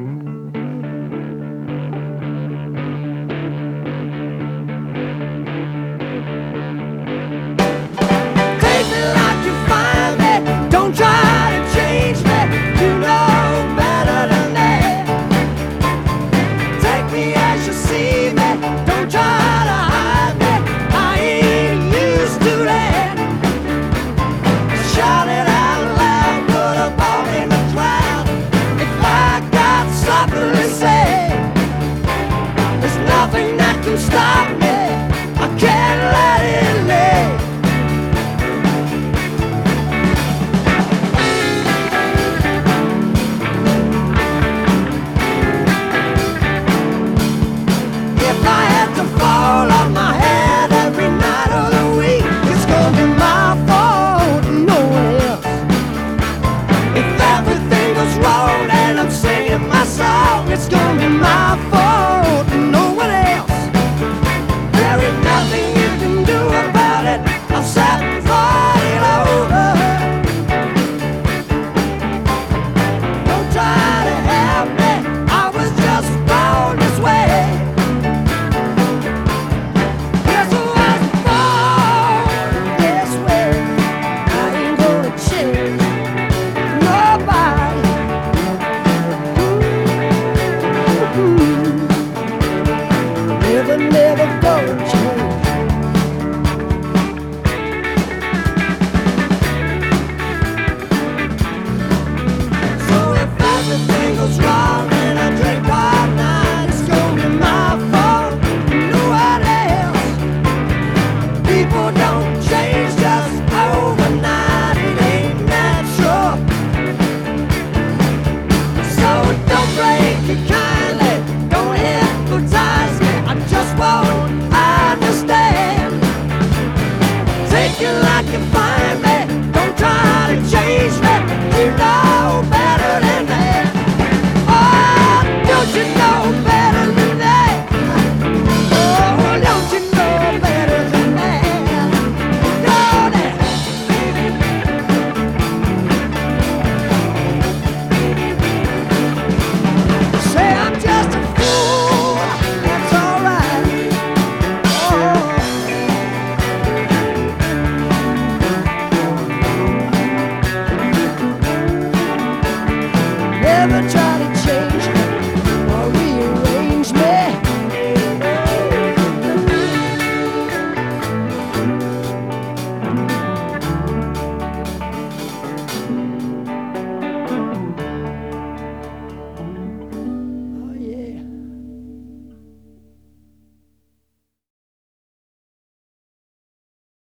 Mm. people